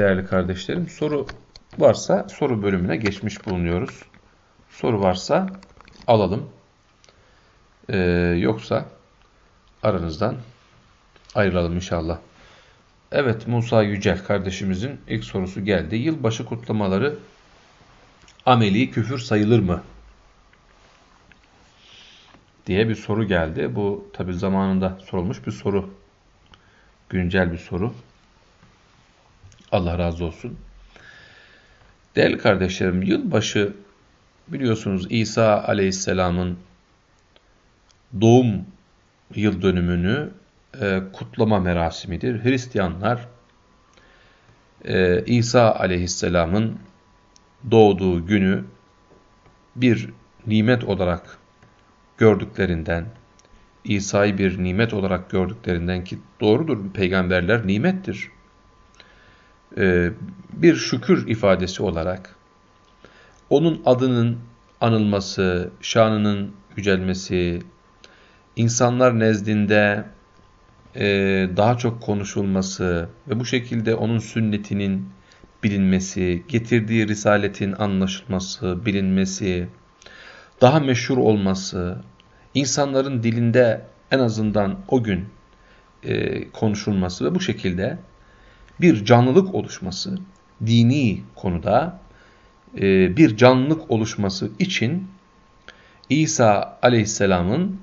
değerli kardeşlerim. Soru varsa soru bölümüne geçmiş bulunuyoruz. Soru varsa alalım. Ee, yoksa aranızdan ayrılalım inşallah. Evet Musa Yücel kardeşimizin ilk sorusu geldi. Yılbaşı kutlamaları ameli küfür sayılır mı? diye bir soru geldi. Bu tabi zamanında sorulmuş bir soru. Güncel bir soru. Allah razı olsun. Değerli kardeşlerim, yılbaşı biliyorsunuz İsa aleyhisselamın doğum yıl dönümünü e, kutlama merasimidir. Hristiyanlar e, İsa aleyhisselamın doğduğu günü bir nimet olarak gördüklerinden, İsa'yı bir nimet olarak gördüklerinden ki doğrudur peygamberler nimettir. Ee, bir şükür ifadesi olarak onun adının anılması, şanının yücelmesi, insanlar nezdinde e, daha çok konuşulması ve bu şekilde onun sünnetinin bilinmesi, getirdiği risaletin anlaşılması, bilinmesi, daha meşhur olması, insanların dilinde en azından o gün e, konuşulması ve bu şekilde bir canlılık oluşması, dini konuda e, bir canlılık oluşması için İsa aleyhisselamın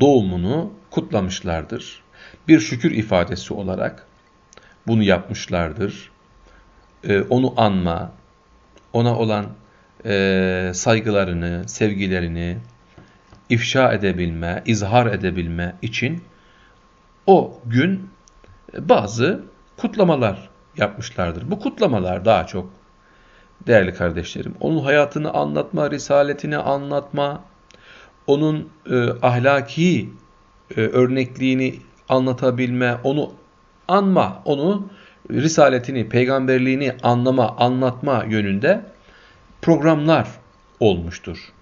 doğumunu kutlamışlardır. Bir şükür ifadesi olarak bunu yapmışlardır. E, onu anma, ona olan e, saygılarını, sevgilerini ifşa edebilme, izhar edebilme için o gün bazı kutlamalar yapmışlardır. Bu kutlamalar daha çok değerli kardeşlerim, onun hayatını anlatma, risaletini anlatma, onun e, ahlaki e, örnekliğini anlatabilme, onu anma, onu risaletini, peygamberliğini anlama, anlatma yönünde programlar olmuştur.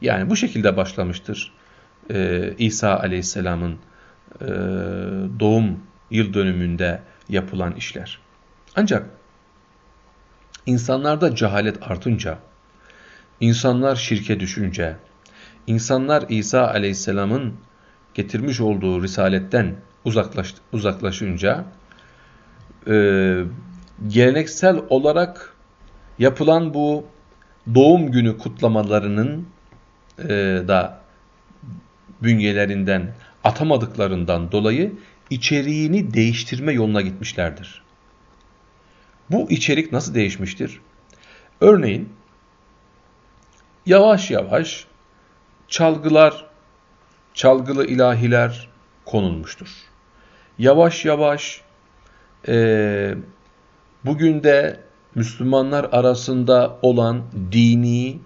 Yani bu şekilde başlamıştır ee, İsa Aleyhisselam'ın e, doğum yıl dönümünde yapılan işler. Ancak insanlarda cehalet artınca, insanlar şirke düşünce, insanlar İsa Aleyhisselam'ın getirmiş olduğu risaletten uzaklaş, uzaklaşınca, e, geleneksel olarak yapılan bu doğum günü kutlamalarının e, da bünyelerinden atamadıklarından dolayı içeriğini değiştirme yoluna gitmişlerdir. Bu içerik nasıl değişmiştir? Örneğin yavaş yavaş çalgılar, çalgılı ilahiler konulmuştur. Yavaş yavaş e, bugün de Müslümanlar arasında olan dini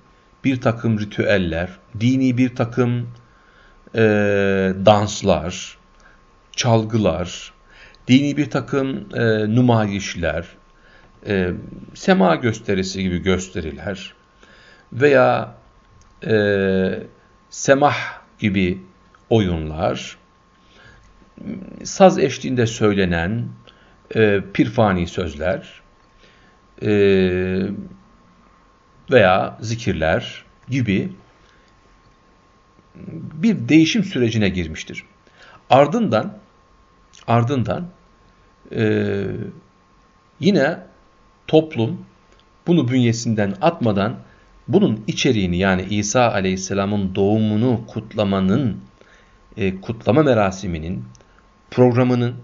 bir takım ritüeller, dini bir takım e, danslar, çalgılar, dini bir takım e, numayişler, e, sema gösterisi gibi gösteriler veya e, semah gibi oyunlar, saz eşliğinde söylenen e, pirfani sözler, e, veya zikirler gibi bir değişim sürecine girmiştir. Ardından ardından e, yine toplum bunu bünyesinden atmadan bunun içeriğini yani İsa Aleyhisselam'ın doğumunu kutlamanın e, kutlama merasiminin programının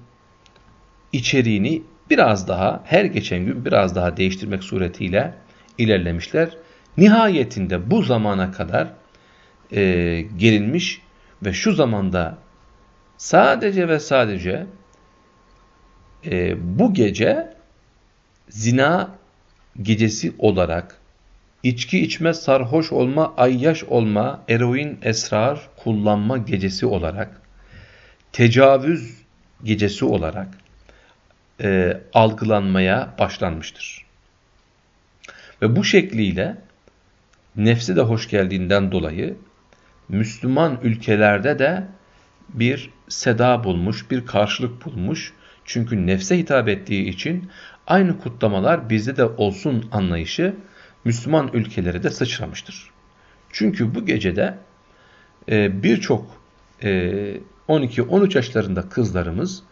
içeriğini biraz daha her geçen gün biraz daha değiştirmek suretiyle ilerlemişler. Nihayetinde bu zamana kadar e, gelinmiş ve şu zamanda sadece ve sadece e, bu gece zina gecesi olarak içki içme, sarhoş olma, ayyaş olma, eroin, esrar kullanma gecesi olarak, tecavüz gecesi olarak e, algılanmaya başlanmıştır. Ve bu şekliyle nefsi de hoş geldiğinden dolayı Müslüman ülkelerde de bir seda bulmuş, bir karşılık bulmuş. Çünkü nefse hitap ettiği için aynı kutlamalar bizde de olsun anlayışı Müslüman ülkelere de sıçramıştır. Çünkü bu gecede e, birçok e, 12-13 yaşlarında kızlarımız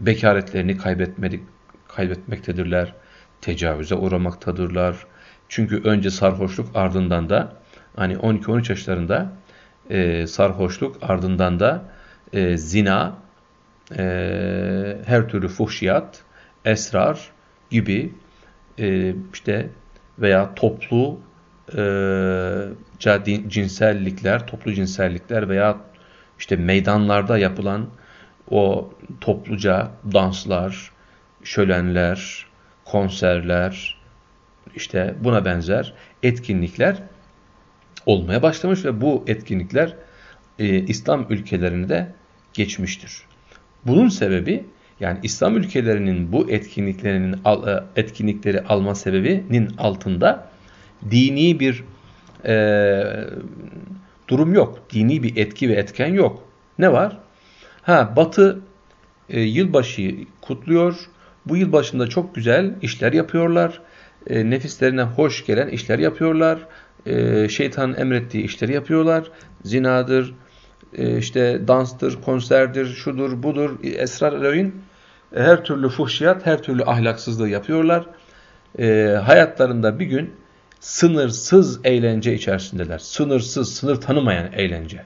bekaretlerini kaybetmedik, kaybetmektedirler, tecavüze uğramaktadırlar. Çünkü önce sarhoşluk ardından da hani 12-13 yaşlarında e, sarhoşluk ardından da e, zina, e, her türlü fuhşiyat, esrar gibi e, işte veya toplu e, cinsellikler, toplu cinsellikler veya işte meydanlarda yapılan o topluca danslar, şölenler, konserler, işte buna benzer etkinlikler olmaya başlamış ve bu etkinlikler e, İslam ülkelerinde geçmiştir. Bunun sebebi yani İslam ülkelerinin bu etkinliklerinin e, etkinlikleri alma sebebinin altında dini bir e, durum yok. Dini bir etki ve etken yok. Ne var? Ha Batı e, yılbaşı kutluyor. Bu yılbaşında çok güzel işler yapıyorlar. E, nefislerine hoş gelen işler yapıyorlar. E, şeytanın emrettiği işleri yapıyorlar. Zinadır, işte danstır, konserdir, şudur, budur, esrar eroin. E, her türlü fuhşiyat, her türlü ahlaksızlığı yapıyorlar. E, hayatlarında bir gün sınırsız eğlence içerisindeler. Sınırsız, sınır tanımayan eğlence.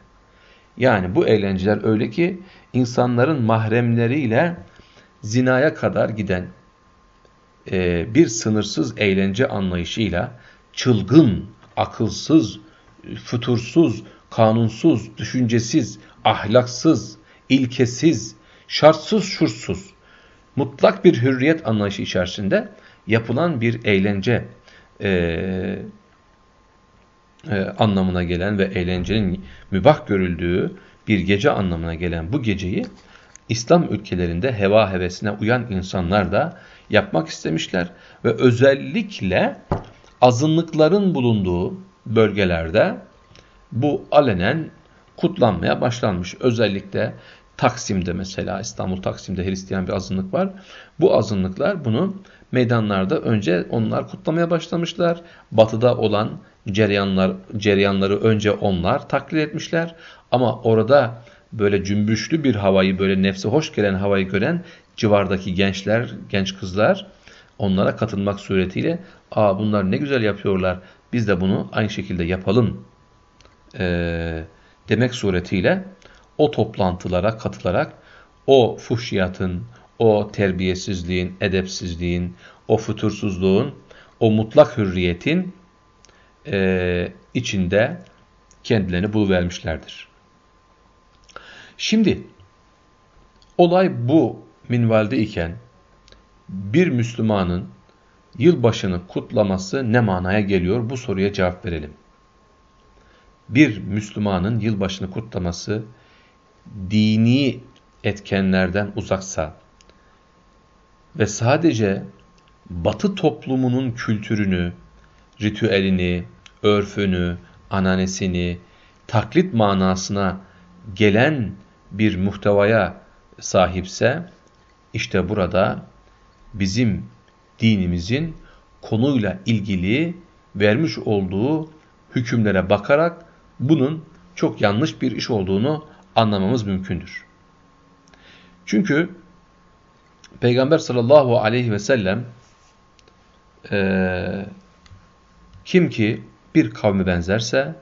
Yani bu eğlenceler öyle ki insanların mahremleriyle zinaya kadar giden e, bir sınırsız eğlence anlayışıyla çılgın, akılsız, fütursuz, kanunsuz, düşüncesiz, ahlaksız, ilkesiz, şartsız, şursuz, mutlak bir hürriyet anlayışı içerisinde yapılan bir eğlence e, e, anlamına gelen ve eğlencenin mübah görüldüğü bir gece anlamına gelen bu geceyi İslam ülkelerinde heva hevesine uyan insanlar da yapmak istemişler ve özellikle azınlıkların bulunduğu bölgelerde bu alenen kutlanmaya başlanmış. Özellikle Taksim'de mesela İstanbul Taksim'de Hristiyan bir azınlık var. Bu azınlıklar bunu meydanlarda önce onlar kutlamaya başlamışlar. Batıda olan cereyanlar, cereyanları önce onlar taklit etmişler. Ama orada böyle cümbüşlü bir havayı, böyle nefse hoş gelen havayı gören civardaki gençler, genç kızlar onlara katılmak suretiyle ''Aa bunlar ne güzel yapıyorlar, biz de bunu aynı şekilde yapalım.'' E, demek suretiyle o toplantılara katılarak o fuhşiyatın, o terbiyesizliğin, edepsizliğin, o fütursuzluğun, o mutlak hürriyetin e, içinde kendilerini buluvermişlerdir. Şimdi olay bu minvalde iken bir Müslümanın yılbaşını kutlaması ne manaya geliyor? Bu soruya cevap verelim. Bir Müslümanın yılbaşını kutlaması dini etkenlerden uzaksa ve sadece batı toplumunun kültürünü, ritüelini, örfünü, ananesini, taklit manasına gelen bir muhtevaya sahipse, işte burada bizim dinimizin konuyla ilgili vermiş olduğu hükümlere bakarak bunun çok yanlış bir iş olduğunu anlamamız mümkündür. Çünkü Peygamber sallallahu aleyhi ve sellem e, kim ki bir kavme benzerse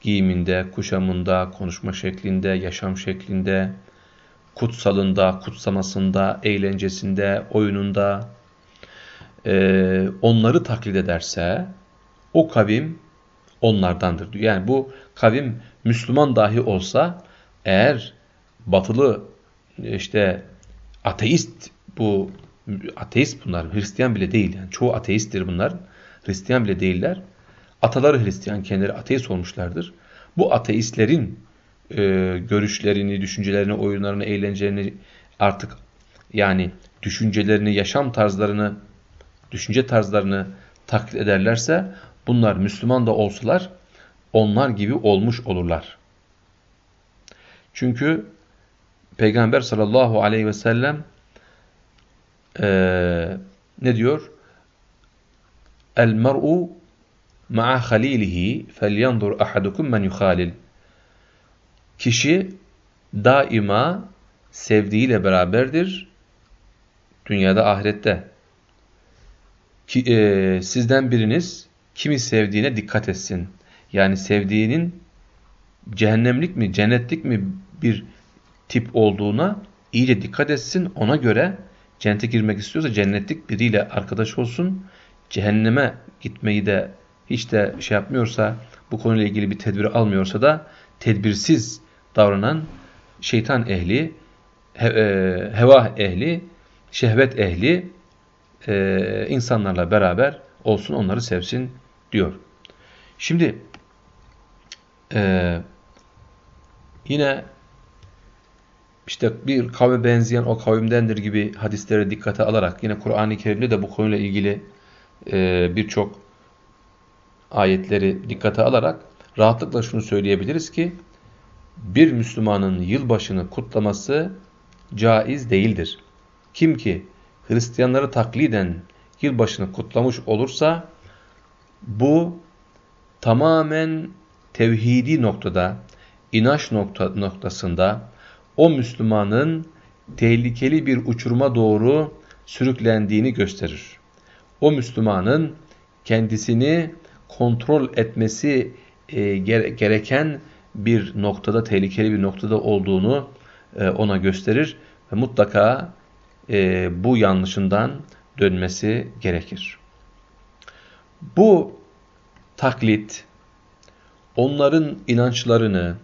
giyiminde, kuşamında, konuşma şeklinde, yaşam şeklinde, kutsalında, kutsamasında, eğlencesinde, oyununda e, onları taklit ederse o kavim onlardandır diyor. Yani bu kavim Müslüman dahi olsa eğer batılı işte ateist bu ateist bunlar Hristiyan bile değil yani. Çoğu ateisttir bunlar. Hristiyan bile değiller. Ataları Hristiyan kendileri ateist olmuşlardır. Bu ateistlerin e, görüşlerini düşüncelerini oyunlarını eğlencelerini artık yani düşüncelerini yaşam tarzlarını düşünce tarzlarını taklit ederlerse bunlar Müslüman da olsalar onlar gibi olmuş olurlar. Çünkü Peygamber sallallahu aleyhi ve sellem e, ne diyor? El mer'u ma'a halilihi felyandur ahadukum men yuhalil. Kişi daima sevdiğiyle beraberdir. Dünyada ahirette. Ki, e, sizden biriniz kimi sevdiğine dikkat etsin. Yani sevdiğinin cehennemlik mi, cennetlik mi bir tip olduğuna iyice dikkat etsin. Ona göre cennete girmek istiyorsa cennetlik biriyle arkadaş olsun. Cehenneme gitmeyi de hiç de şey yapmıyorsa, bu konuyla ilgili bir tedbir almıyorsa da tedbirsiz davranan şeytan ehli, he, e, heva ehli, şehvet ehli e, insanlarla beraber olsun, onları sevsin diyor. Şimdi e, yine işte bir kavme benzeyen o kavimdendir gibi hadislere dikkate alarak yine Kur'an-ı Kerim'de de bu konuyla ilgili e, birçok ayetleri dikkate alarak rahatlıkla şunu söyleyebiliriz ki bir Müslümanın yılbaşını kutlaması caiz değildir. Kim ki Hristiyanları takliden yılbaşını kutlamış olursa bu tamamen tevhidi noktada, inanç nokta, noktasında o Müslümanın tehlikeli bir uçuruma doğru sürüklendiğini gösterir. O Müslümanın kendisini kontrol etmesi e, gereken bir noktada, tehlikeli bir noktada olduğunu e, ona gösterir ve mutlaka e, bu yanlışından dönmesi gerekir. Bu taklit, onların inançlarını,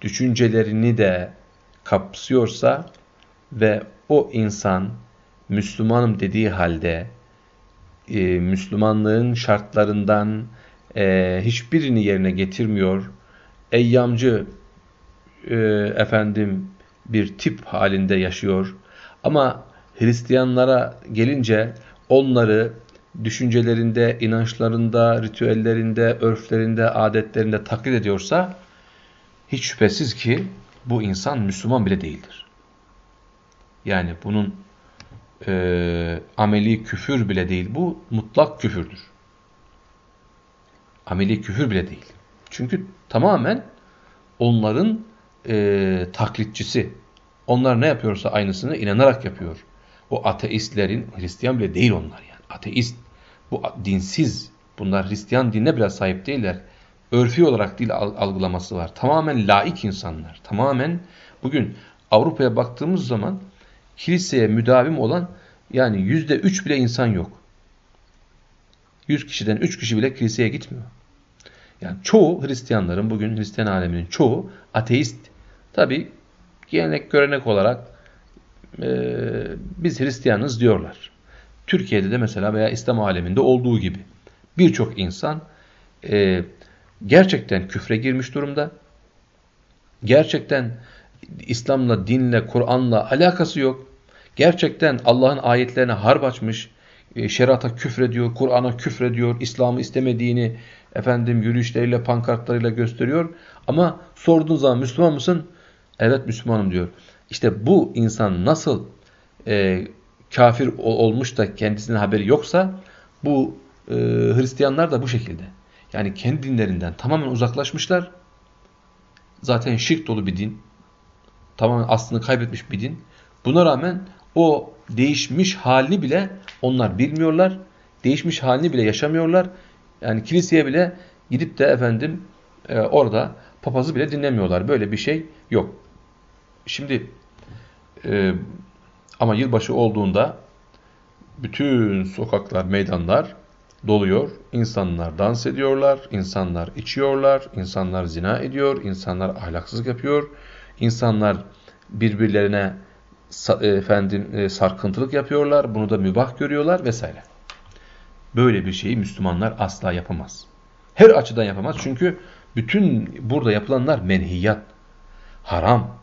düşüncelerini de kapsıyorsa ve o insan Müslümanım dediği halde e, Müslümanlığın şartlarından e, hiçbirini yerine getirmiyor, eyyamcı e, efendim bir tip halinde yaşıyor. Ama Hristiyanlara gelince onları düşüncelerinde, inançlarında, ritüellerinde, örflerinde, adetlerinde taklit ediyorsa hiç şüphesiz ki bu insan Müslüman bile değildir. Yani bunun e, ameli küfür bile değil. Bu mutlak küfürdür. Ameli küfür bile değil. Çünkü tamamen onların e, taklitçisi. Onlar ne yapıyorsa aynısını inanarak yapıyor. O ateistlerin, Hristiyan bile değil onlar yani. Ateist, bu dinsiz. Bunlar Hristiyan dinine bile sahip değiller. Örfi olarak dil algılaması var. Tamamen laik insanlar. Tamamen bugün Avrupa'ya baktığımız zaman kiliseye müdavim olan yani yüzde üç bile insan yok. Yüz kişiden üç kişi bile kiliseye gitmiyor. Yani çoğu Hristiyanların, bugün Hristiyan aleminin çoğu ateist. Tabi gelenek görenek olarak e, biz Hristiyanız diyorlar. Türkiye'de de mesela veya İslam aleminde olduğu gibi birçok insan e, gerçekten küfre girmiş durumda. Gerçekten İslam'la, dinle, Kur'an'la alakası yok. Gerçekten Allah'ın ayetlerine harp açmış, e, şerata küfrediyor, Kur'an'a küfrediyor, İslam'ı istemediğini efendim yürüyüşleriyle, pankartlarıyla gösteriyor. Ama sorduğun zaman Müslüman mısın? Evet Müslümanım diyor. İşte bu insan nasıl e, kafir olmuş da kendisinin haberi yoksa bu e, Hristiyanlar da bu şekilde. Yani kendi dinlerinden tamamen uzaklaşmışlar. Zaten şirk dolu bir din. Tamamen aslını kaybetmiş bir din. Buna rağmen o değişmiş halini bile onlar bilmiyorlar. Değişmiş halini bile yaşamıyorlar. Yani kiliseye bile gidip de efendim e, orada papazı bile dinlemiyorlar. Böyle bir şey yok. Şimdi e, ama yılbaşı olduğunda bütün sokaklar, meydanlar doluyor. İnsanlar dans ediyorlar, insanlar içiyorlar, insanlar zina ediyor, insanlar ahlaksızlık yapıyor, insanlar birbirlerine efendim e, sarkıntılık yapıyorlar, bunu da mübah görüyorlar vesaire. Böyle bir şeyi Müslümanlar asla yapamaz. Her açıdan yapamaz çünkü bütün burada yapılanlar menhiyat, haram.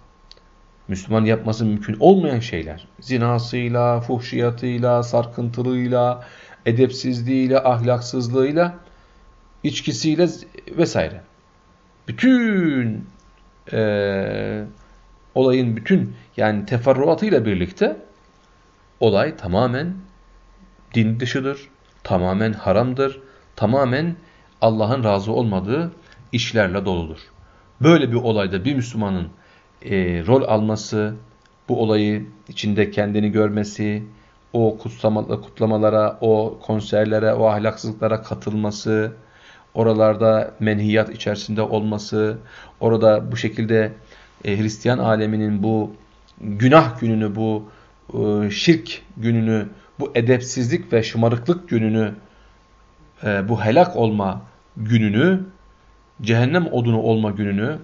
Müslüman yapması mümkün olmayan şeyler. Zinasıyla, fuhşiyatıyla, sarkıntılığıyla, edepsizliğiyle, ahlaksızlığıyla, içkisiyle vesaire. Bütün e, olayın bütün yani teferruatıyla birlikte olay tamamen din dışıdır, tamamen haramdır, tamamen Allah'ın razı olmadığı işlerle doludur. Böyle bir olayda bir Müslümanın e, rol alması, bu olayı içinde kendini görmesi, o kutlamalara, o konserlere, o ahlaksızlıklara katılması, oralarda menhiyat içerisinde olması, orada bu şekilde e, Hristiyan aleminin bu günah gününü, bu e, şirk gününü, bu edepsizlik ve şımarıklık gününü, e, bu helak olma gününü, cehennem odunu olma gününü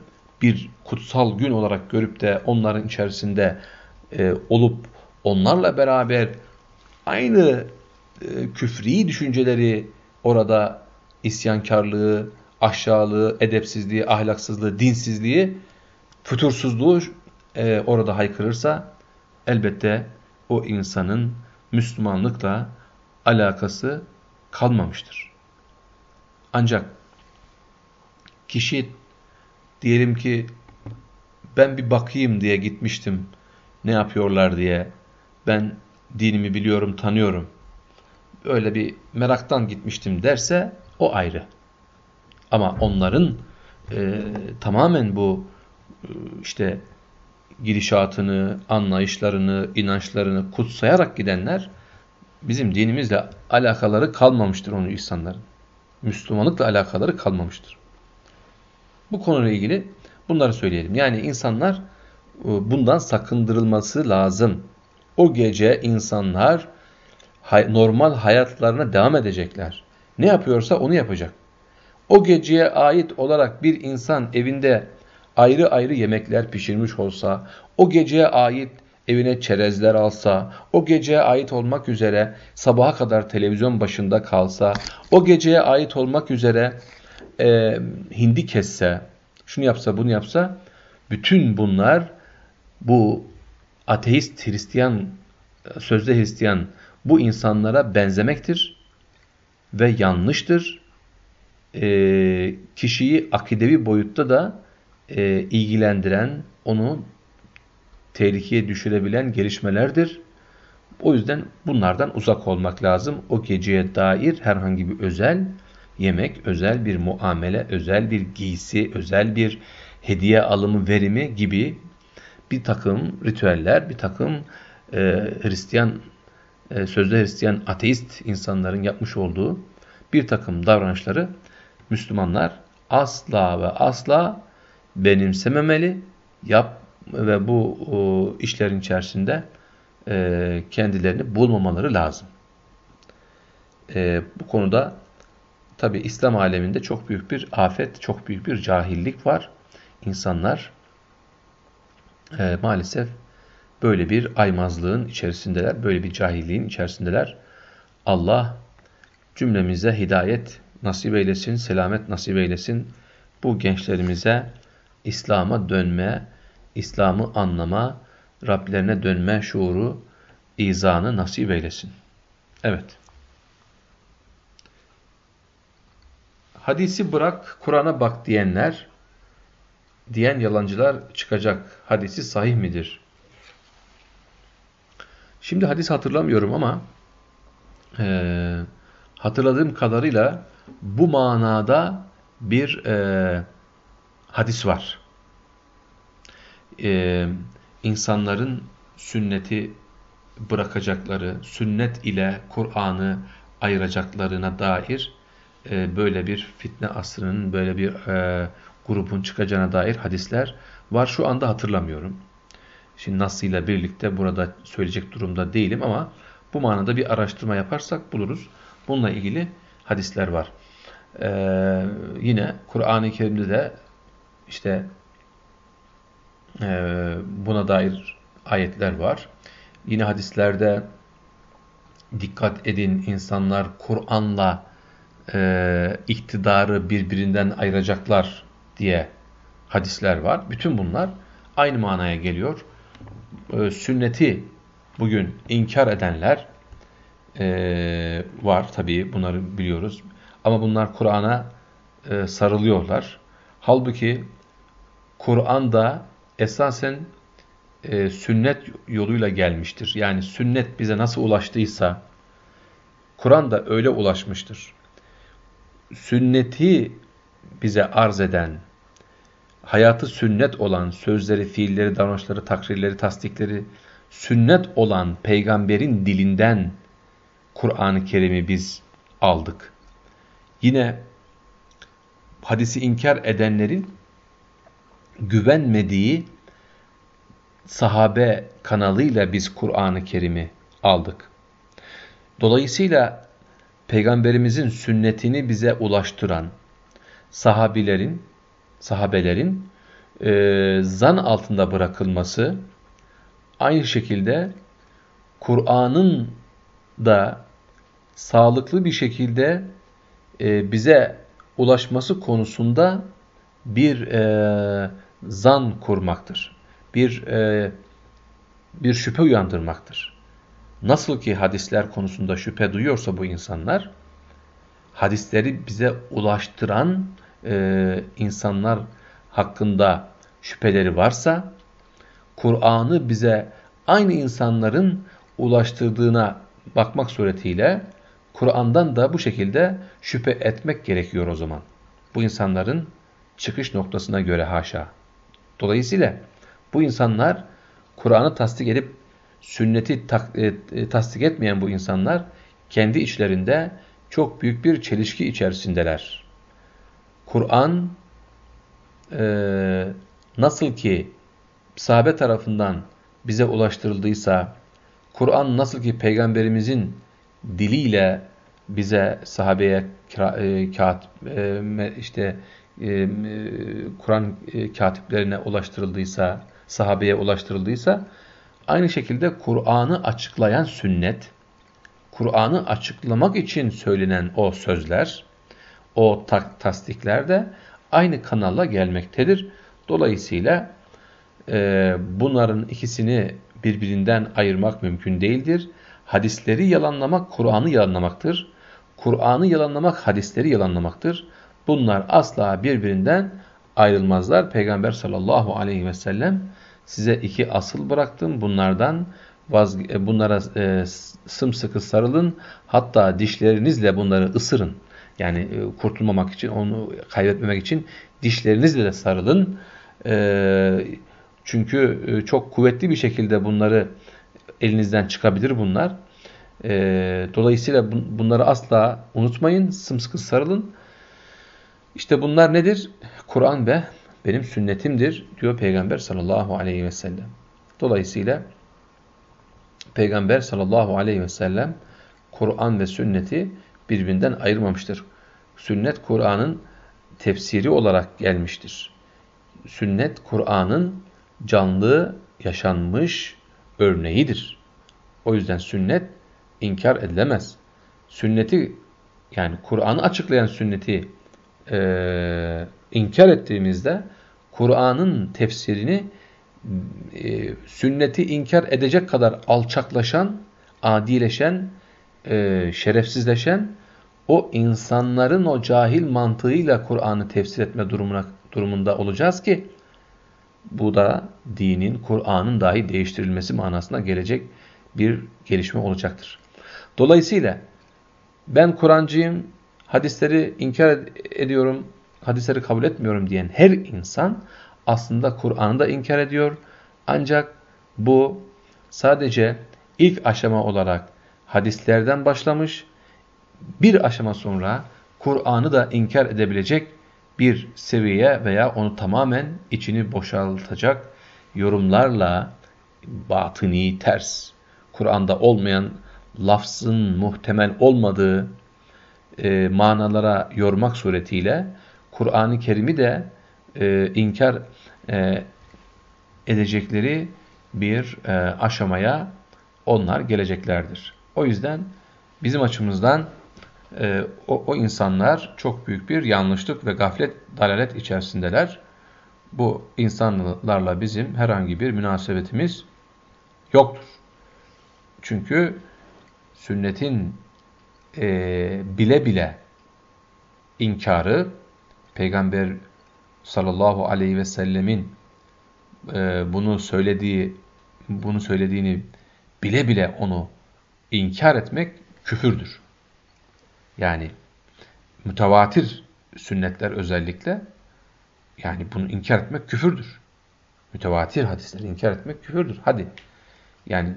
bir kutsal gün olarak görüp de onların içerisinde e, olup onlarla beraber aynı e, küfri düşünceleri orada isyankarlığı, aşağılığı, edepsizliği, ahlaksızlığı, dinsizliği, fütursuzluğu e, orada haykırırsa elbette o insanın Müslümanlıkla alakası kalmamıştır. Ancak kişi diyelim ki ben bir bakayım diye gitmiştim ne yapıyorlar diye ben dinimi biliyorum tanıyorum öyle bir meraktan gitmiştim derse o ayrı. Ama onların e, tamamen bu e, işte gidişatını, anlayışlarını, inançlarını kutsayarak gidenler bizim dinimizle alakaları kalmamıştır onu insanların. Müslümanlıkla alakaları kalmamıştır. Bu konuyla ilgili bunları söyleyelim. Yani insanlar e, bundan sakındırılması lazım. O gece insanlar normal hayatlarına devam edecekler. Ne yapıyorsa onu yapacak. O geceye ait olarak bir insan evinde ayrı ayrı yemekler pişirmiş olsa, o geceye ait evine çerezler alsa, o geceye ait olmak üzere sabaha kadar televizyon başında kalsa, o geceye ait olmak üzere e, hindi kesse, şunu yapsa bunu yapsa, bütün bunlar bu ateist Hristiyan, sözde Hristiyan bu insanlara benzemektir ve yanlıştır. E, kişiyi akidevi boyutta da e, ilgilendiren, onu tehlikeye düşürebilen gelişmelerdir. O yüzden bunlardan uzak olmak lazım. O geceye dair herhangi bir özel yemek, özel bir muamele, özel bir giysi, özel bir hediye alımı verimi gibi bir takım ritüeller, bir takım e, Hristiyan, e, sözde Hristiyan ateist insanların yapmış olduğu bir takım davranışları Müslümanlar asla ve asla benimsememeli, yap ve bu o, işlerin içerisinde e, kendilerini bulmamaları lazım. E, bu konuda tabi İslam aleminde çok büyük bir afet, çok büyük bir cahillik var. İnsanlar e, maalesef böyle bir aymazlığın içerisindeler, böyle bir cahilliğin içerisindeler. Allah cümlemize hidayet nasip eylesin, selamet nasip eylesin. Bu gençlerimize İslam'a dönme, İslam'ı anlama, Rablerine dönme şuuru, izanı nasip eylesin. Evet. Hadisi bırak, Kur'an'a bak diyenler, diyen yalancılar çıkacak. Hadisi sahih midir? Şimdi hadis hatırlamıyorum ama e, hatırladığım kadarıyla bu manada bir e, hadis var. Ee, insanların sünneti bırakacakları, sünnet ile Kur'an'ı ayıracaklarına dair e, böyle bir fitne asrının, böyle bir e, grubun çıkacağına dair hadisler var. Şu anda hatırlamıyorum. Şimdi nasıyla birlikte burada söyleyecek durumda değilim ama bu manada bir araştırma yaparsak buluruz. Bununla ilgili hadisler var. Ee, yine Kur'an-ı Kerim'de de işte e, buna dair ayetler var. Yine hadislerde dikkat edin insanlar Kur'an'la e, iktidarı birbirinden ayıracaklar diye hadisler var. Bütün bunlar aynı manaya geliyor. E, sünneti bugün inkar edenler e, var tabii bunları biliyoruz. Ama bunlar Kur'an'a e, sarılıyorlar. Halbuki Kur'an'da esasen e, sünnet yoluyla gelmiştir. Yani sünnet bize nasıl ulaştıysa Kur'an da öyle ulaşmıştır. Sünneti bize arz eden, hayatı sünnet olan, sözleri, fiilleri, davranışları, takrirleri, tasdikleri sünnet olan peygamberin dilinden Kur'an-ı Kerim'i biz aldık. Yine hadisi inkar edenlerin güvenmediği sahabe kanalıyla biz Kur'an-ı Kerim'i aldık. Dolayısıyla Peygamberimizin sünnetini bize ulaştıran sahabilerin, sahabelerin e, zan altında bırakılması, aynı şekilde Kur'an'ın da sağlıklı bir şekilde e, bize ulaşması konusunda bir e, zan kurmaktır. Bir e, bir şüphe uyandırmaktır. Nasıl ki hadisler konusunda şüphe duyuyorsa bu insanlar, hadisleri bize ulaştıran e, insanlar hakkında şüpheleri varsa, Kur'an'ı bize aynı insanların ulaştırdığına bakmak suretiyle Kur'an'dan da bu şekilde şüphe etmek gerekiyor o zaman. Bu insanların çıkış noktasına göre haşa. Dolayısıyla bu insanlar Kur'an'ı tasdik edip sünneti e, e, tasdik etmeyen bu insanlar kendi içlerinde çok büyük bir çelişki içerisindeler. Kur'an e, nasıl ki sahabe tarafından bize ulaştırıldıysa, Kur'an nasıl ki peygamberimizin diliyle bize sahabeye kağıt işte Kur'an katiplerine ulaştırıldıysa, sahabeye ulaştırıldıysa aynı şekilde Kur'an'ı açıklayan sünnet, Kur'an'ı açıklamak için söylenen o sözler, o tasdikler de aynı kanalla gelmektedir. Dolayısıyla e, bunların ikisini birbirinden ayırmak mümkün değildir. Hadisleri yalanlamak Kur'an'ı yalanlamaktır. Kur'an'ı yalanlamak hadisleri yalanlamaktır. Bunlar asla birbirinden ayrılmazlar. Peygamber sallallahu aleyhi ve sellem size iki asıl bıraktım. Bunlardan vaz, e, bunlara e, sımsıkı sarılın. Hatta dişlerinizle bunları ısırın. Yani e, kurtulmamak için, onu kaybetmemek için dişlerinizle de sarılın. E, çünkü e, çok kuvvetli bir şekilde bunları elinizden çıkabilir bunlar. E, dolayısıyla bunları asla unutmayın, sımsıkı sarılın. İşte bunlar nedir? Kur'an ve benim sünnetimdir diyor Peygamber sallallahu aleyhi ve sellem. Dolayısıyla Peygamber sallallahu aleyhi ve sellem Kur'an ve sünneti birbirinden ayırmamıştır. Sünnet Kur'an'ın tefsiri olarak gelmiştir. Sünnet Kur'an'ın canlı, yaşanmış örneğidir. O yüzden sünnet inkar edilemez. Sünneti yani Kur'an'ı açıklayan sünneti e, inkar ettiğimizde Kur'an'ın tefsirini e, sünneti inkar edecek kadar alçaklaşan, adileşen, e, şerefsizleşen o insanların o cahil mantığıyla Kur'an'ı tefsir etme durumuna, durumunda olacağız ki bu da dinin, Kur'an'ın dahi değiştirilmesi manasına gelecek bir gelişme olacaktır. Dolayısıyla ben Kur'ancıyım, hadisleri inkar ediyorum, hadisleri kabul etmiyorum diyen her insan aslında Kur'an'ı da inkar ediyor. Ancak bu sadece ilk aşama olarak hadislerden başlamış, bir aşama sonra Kur'an'ı da inkar edebilecek bir seviye veya onu tamamen içini boşaltacak yorumlarla batıni ters, Kur'an'da olmayan lafzın muhtemel olmadığı e, manalara yormak suretiyle Kur'an-ı Kerim'i de e, inkar e, edecekleri bir e, aşamaya onlar geleceklerdir. O yüzden bizim açımızdan e, o, o insanlar çok büyük bir yanlışlık ve gaflet, dalalet içerisindeler. Bu insanlarla bizim herhangi bir münasebetimiz yoktur. Çünkü sünnetin e, bile bile inkarı Peygamber sallallahu aleyhi ve sellemin e, bunu söylediği bunu söylediğini bile bile onu inkar etmek küfürdür. Yani mütevatir sünnetler özellikle yani bunu inkar etmek küfürdür. Mütevatir hadisleri inkar etmek küfürdür. Hadi. Yani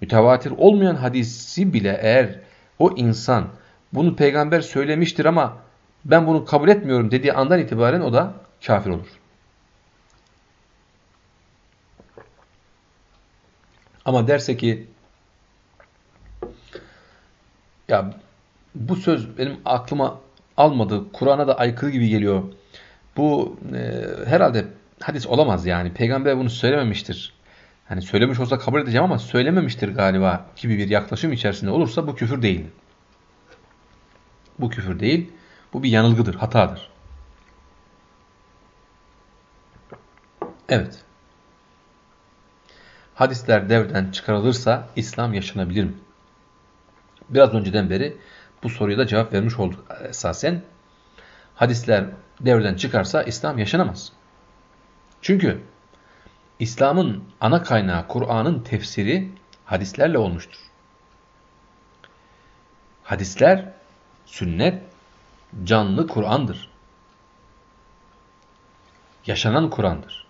mütevatir olmayan hadisi bile eğer o insan bunu peygamber söylemiştir ama ben bunu kabul etmiyorum dediği andan itibaren o da kafir olur. Ama derse ki ya bu söz benim aklıma almadı, Kur'an'a da aykırı gibi geliyor. Bu e, herhalde hadis olamaz yani. Peygamber bunu söylememiştir. Hani söylemiş olsa kabul edeceğim ama söylememiştir galiba gibi bir yaklaşım içerisinde olursa bu küfür değil. Bu küfür değil. Bu bir yanılgıdır, hatadır. Evet. Hadisler devreden çıkarılırsa İslam yaşanabilir mi? Biraz önceden beri bu soruya da cevap vermiş olduk esasen. Hadisler devreden çıkarsa İslam yaşanamaz. Çünkü İslam'ın ana kaynağı Kur'an'ın tefsiri hadislerle olmuştur. Hadisler, sünnet, canlı Kur'an'dır. Yaşanan Kur'an'dır.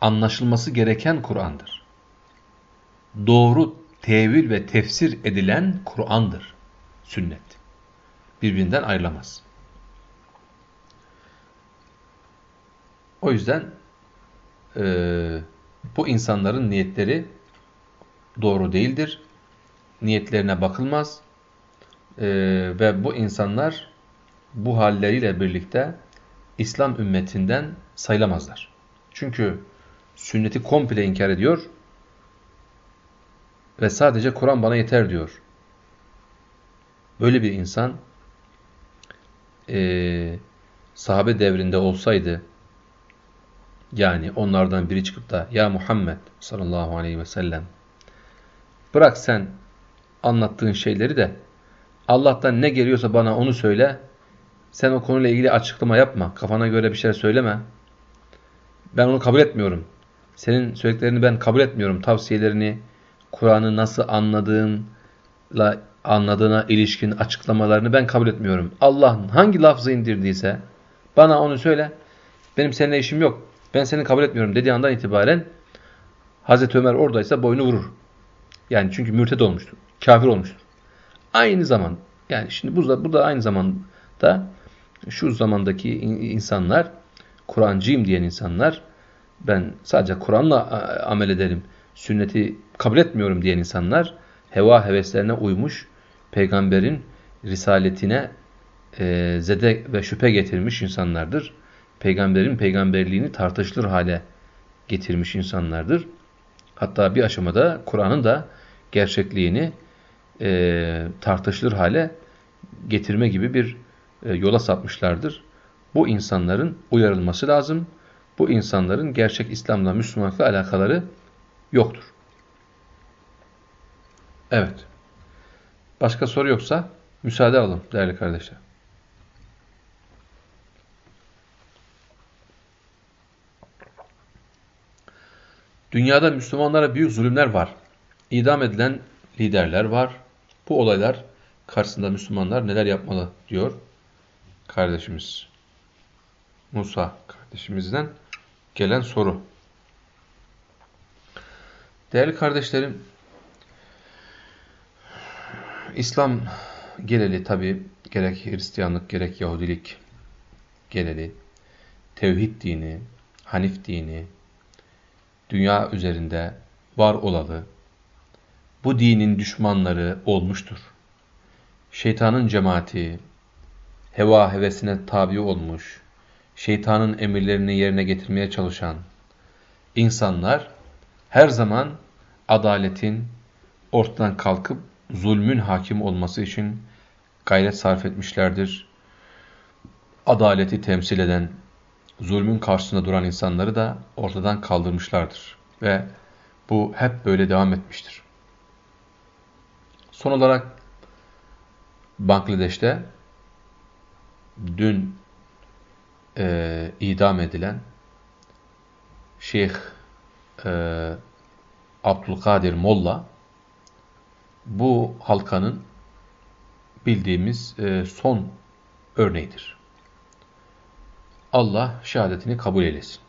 Anlaşılması gereken Kur'an'dır. Doğru tevil ve tefsir edilen Kur'an'dır. Sünnet. Birbirinden ayrılamaz. O yüzden e, bu insanların niyetleri doğru değildir. Niyetlerine bakılmaz. E, ve bu insanlar bu halleriyle birlikte İslam ümmetinden sayılamazlar. Çünkü sünneti komple inkar ediyor ve sadece Kur'an bana yeter diyor. Böyle bir insan e, sahabe devrinde olsaydı yani onlardan biri çıkıp da ya Muhammed sallallahu aleyhi ve sellem bırak sen anlattığın şeyleri de Allah'tan ne geliyorsa bana onu söyle. Sen o konuyla ilgili açıklama yapma. Kafana göre bir şeyler söyleme. Ben onu kabul etmiyorum. Senin söylediklerini ben kabul etmiyorum. Tavsiyelerini, Kur'an'ı nasıl anladığınla anladığına ilişkin açıklamalarını ben kabul etmiyorum. Allah hangi lafzı indirdiyse bana onu söyle. Benim seninle işim yok. Ben seni kabul etmiyorum dediği andan itibaren Hazreti Ömer oradaysa boynu vurur. Yani çünkü mürted olmuştur. Kafir olmuştur. Aynı zaman yani şimdi burada, burada aynı zamanda şu zamandaki insanlar Kur'ancıyım diyen insanlar ben sadece Kur'an'la amel ederim, sünneti kabul etmiyorum diyen insanlar heva heveslerine uymuş, peygamberin risaletine e, zede ve şüphe getirmiş insanlardır peygamberin peygamberliğini tartışılır hale getirmiş insanlardır. Hatta bir aşamada Kur'an'ın da gerçekliğini e, tartışılır hale getirme gibi bir e, yola sapmışlardır. Bu insanların uyarılması lazım. Bu insanların gerçek İslam'la, Müslümanlıkla alakaları yoktur. Evet. Başka soru yoksa müsaade alalım değerli kardeşler. Dünyada Müslümanlara büyük zulümler var. İdam edilen liderler var. Bu olaylar karşısında Müslümanlar neler yapmalı diyor kardeşimiz. Musa kardeşimizden gelen soru. Değerli kardeşlerim, İslam geleli tabi gerek Hristiyanlık gerek Yahudilik geleli, tevhid dini, Hanif dini, dünya üzerinde var olalı, bu dinin düşmanları olmuştur. Şeytanın cemaati, heva hevesine tabi olmuş, şeytanın emirlerini yerine getirmeye çalışan insanlar her zaman adaletin ortadan kalkıp zulmün hakim olması için gayret sarf etmişlerdir. Adaleti temsil eden zulmün karşısında duran insanları da ortadan kaldırmışlardır. Ve bu hep böyle devam etmiştir. Son olarak Bangladeş'te dün e, idam edilen Şeyh e, Abdülkadir Molla bu halkanın bildiğimiz e, son örneğidir. Allah şehadetini kabul eylesin.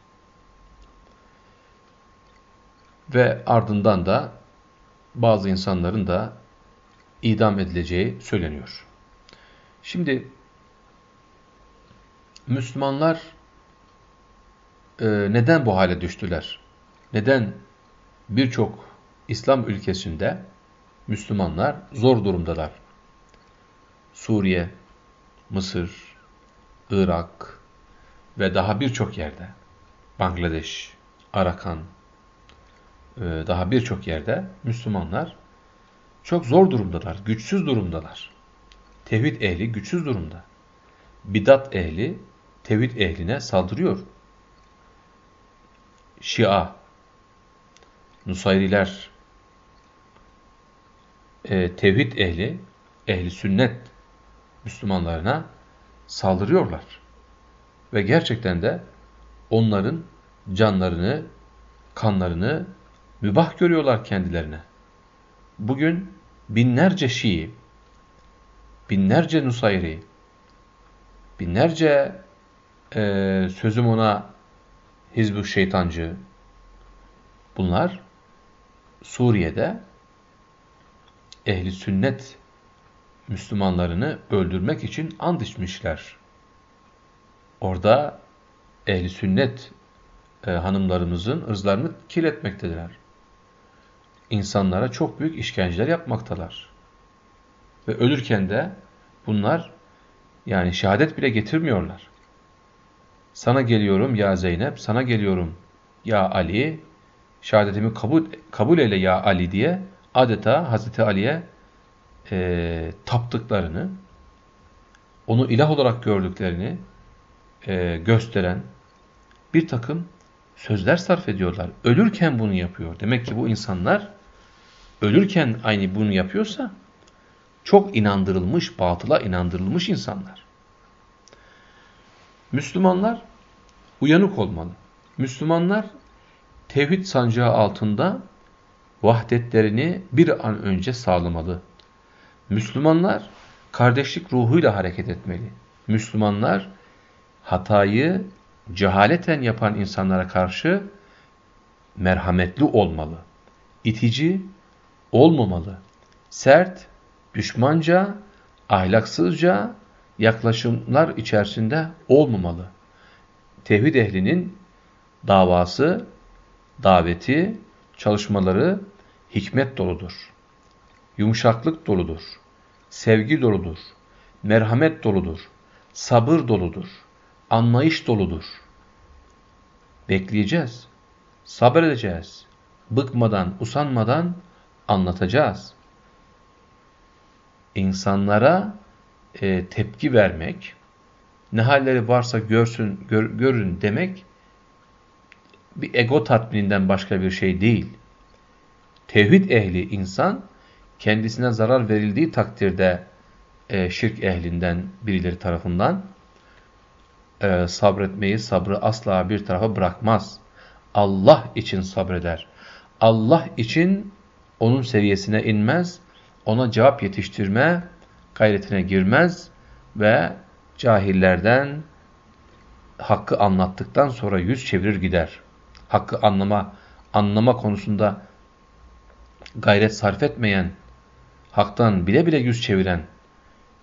Ve ardından da bazı insanların da idam edileceği söyleniyor. Şimdi Müslümanlar e, neden bu hale düştüler? Neden birçok İslam ülkesinde Müslümanlar zor durumdalar? Suriye, Mısır, Irak ve daha birçok yerde, Bangladeş, Arakan, e, daha birçok yerde Müslümanlar çok zor durumdalar, güçsüz durumdalar. Tevhid ehli güçsüz durumda. Bidat ehli tevhid ehline saldırıyor. Şia, Nusayriler, e, tevhid ehli, ehli sünnet Müslümanlarına saldırıyorlar. Ve gerçekten de onların canlarını, kanlarını mübah görüyorlar kendilerine. Bugün binlerce Şii, binlerce Nusayri, binlerce e, sözüm ona Hizb-ı Şeytancı, bunlar Suriye'de ehli sünnet Müslümanlarını öldürmek için and içmişler. Orada ehli sünnet e, hanımlarımızın ırzlarını kirletmektedirler. İnsanlara çok büyük işkenceler yapmaktalar. Ve ölürken de bunlar yani şehadet bile getirmiyorlar. Sana geliyorum ya Zeynep, sana geliyorum ya Ali, şehadetimi kabul, kabul eyle ya Ali diye adeta Hazreti Ali'ye e, taptıklarını, onu ilah olarak gördüklerini e, gösteren bir takım sözler sarf ediyorlar. Ölürken bunu yapıyor. Demek ki bu insanlar ölürken aynı bunu yapıyorsa çok inandırılmış, batıla inandırılmış insanlar. Müslümanlar uyanık olmalı. Müslümanlar tevhid sancağı altında vahdetlerini bir an önce sağlamalı. Müslümanlar kardeşlik ruhuyla hareket etmeli. Müslümanlar hatayı cehaleten yapan insanlara karşı merhametli olmalı. İtici olmamalı. Sert, düşmanca, ahlaksızca yaklaşımlar içerisinde olmamalı. Tevhid ehlinin davası, daveti, çalışmaları hikmet doludur. Yumuşaklık doludur. Sevgi doludur. Merhamet doludur. Sabır doludur. Anlayış doludur. Bekleyeceğiz. Sabredeceğiz. Bıkmadan, usanmadan anlatacağız. İnsanlara e, tepki vermek, ne halleri varsa görsün, gör, görün demek bir ego tatmininden başka bir şey değil. Tevhid ehli insan kendisine zarar verildiği takdirde e, şirk ehlinden birileri tarafından e, sabretmeyi, sabrı asla bir tarafa bırakmaz. Allah için sabreder. Allah için onun seviyesine inmez, ona cevap yetiştirme gayretine girmez ve cahillerden hakkı anlattıktan sonra yüz çevirir gider. Hakkı anlama, anlama konusunda gayret sarf etmeyen, haktan bile bile yüz çeviren,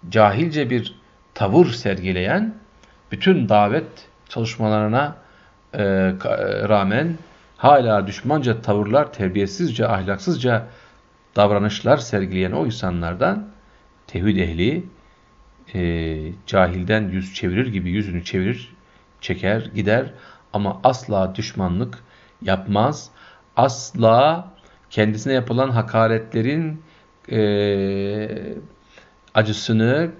cahilce bir tavır sergileyen, bütün davet çalışmalarına e, rağmen hala düşmanca tavırlar, terbiyesizce, ahlaksızca davranışlar sergileyen o insanlardan tevhid ehli e, cahilden yüz çevirir gibi yüzünü çevirir, çeker, gider ama asla düşmanlık yapmaz. Asla kendisine yapılan hakaretlerin e, acısını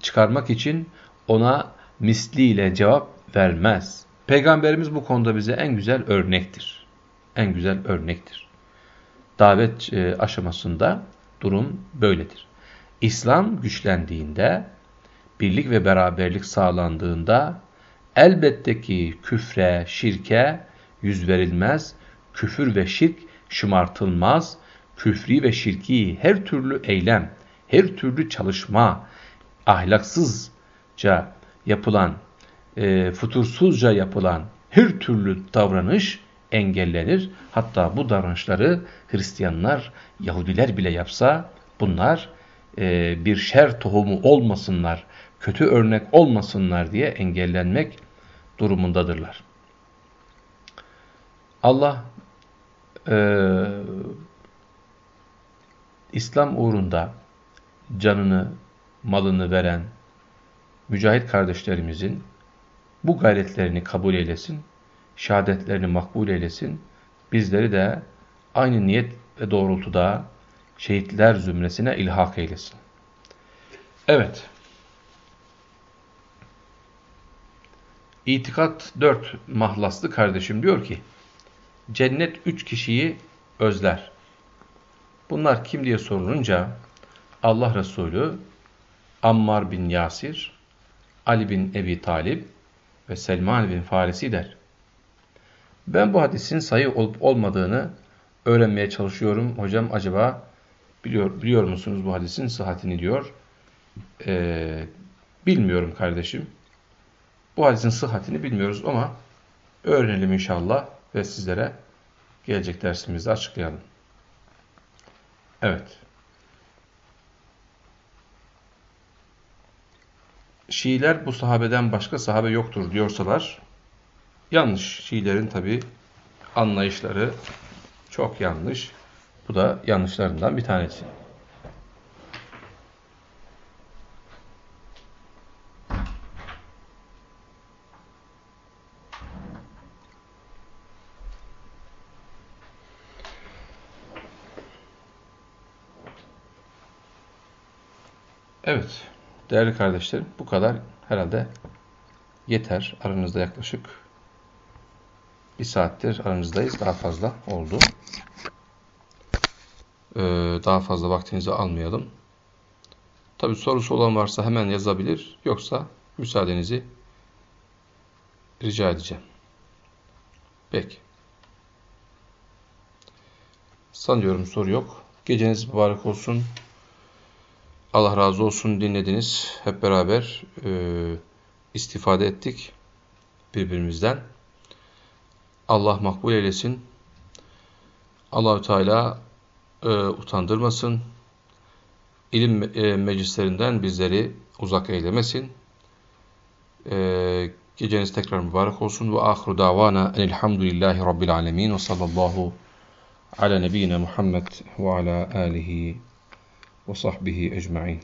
çıkarmak için ona misliyle cevap vermez. Peygamberimiz bu konuda bize en güzel örnektir. En güzel örnektir. Davet e, aşamasında durum böyledir. İslam güçlendiğinde, birlik ve beraberlik sağlandığında elbette ki küfre, şirke yüz verilmez. Küfür ve şirk şımartılmaz, küfri ve şirki her türlü eylem, her türlü çalışma, ahlaksızca yapılan, e, futursuzca yapılan her türlü davranış engellenir. Hatta bu davranışları Hristiyanlar, Yahudiler bile yapsa bunlar e, bir şer tohumu olmasınlar, kötü örnek olmasınlar diye engellenmek durumundadırlar. Allah e, İslam uğrunda canını, malını veren mücahit kardeşlerimizin bu gayretlerini kabul eylesin, şehadetlerini makbul eylesin, bizleri de aynı niyet ve doğrultuda şehitler zümresine ilhak eylesin. Evet. İtikat 4 mahlaslı kardeşim diyor ki, cennet üç kişiyi özler. Bunlar kim diye sorulunca Allah Resulü Ammar bin Yasir, Ali bin Ebi Talib ve Selman bin Farisi der. Ben bu hadisin sayı olup olmadığını öğrenmeye çalışıyorum. Hocam acaba biliyor, biliyor musunuz bu hadisin sıhhatini diyor. Ee, bilmiyorum kardeşim. Bu hadisin sıhhatini bilmiyoruz ama öğrenelim inşallah ve sizlere gelecek dersimizde açıklayalım. Evet. Şiiler bu sahabeden başka sahabe yoktur diyorsalar yanlış. Şiilerin tabi anlayışları çok yanlış. Bu da yanlışlarından bir tanesi. Evet, değerli kardeşlerim bu kadar herhalde yeter. Aranızda yaklaşık bir saattir aranızdayız. Daha fazla oldu. Ee, daha fazla vaktinizi almayalım. Tabi sorusu olan varsa hemen yazabilir. Yoksa müsaadenizi rica edeceğim. Peki. Sanıyorum soru yok. Geceniz mübarek olsun. Allah razı olsun dinlediniz. Hep beraber e, istifade ettik birbirimizden. Allah makbul eylesin. Allahü Teala e, utandırmasın. İlim e, meclislerinden bizleri uzak eylemesin. E, geceniz tekrar mübarek olsun. Ve ahiru davana enilhamdülillahi rabbil alemin ve sallallahu ala nebiyyina Muhammed ve ala alihi وصحبه أجمعين.